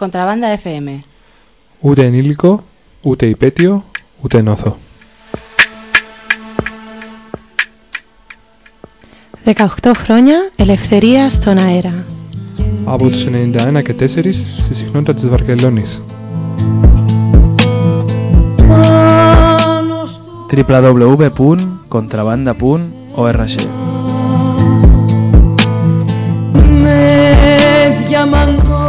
Contrabanda FM. Ούτε ενήλικο, ούτε υπέτειο, ούτε νόθο. 18 χρόνια ελευθερία στον αέρα. Από τους 91 και 4 στη συχνότητα της Βαρκελόνης. www.contrabanda.org με διαμαντώ